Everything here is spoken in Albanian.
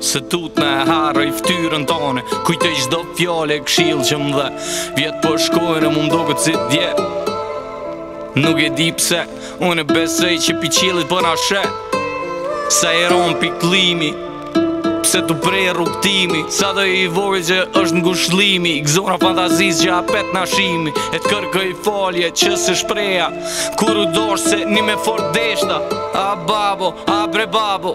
Se tutna e harroj ftyrën tone Kujtoj çdo fjalë e kshillë që më dhe Vjetët po shkojnë e mu m'doket si dje Nuk e di pse Unë besoj që pi qillit po na sheh Sa i ronë pikllimi Pse t'u pre rrugëtimi Sado i vogël që është ngushllimi I gëzona fantazisë që apet na shihmi E të kërkoj falje që s'e shpreha Kur u dashke se ni me fort t'deshta A babo, a bre babo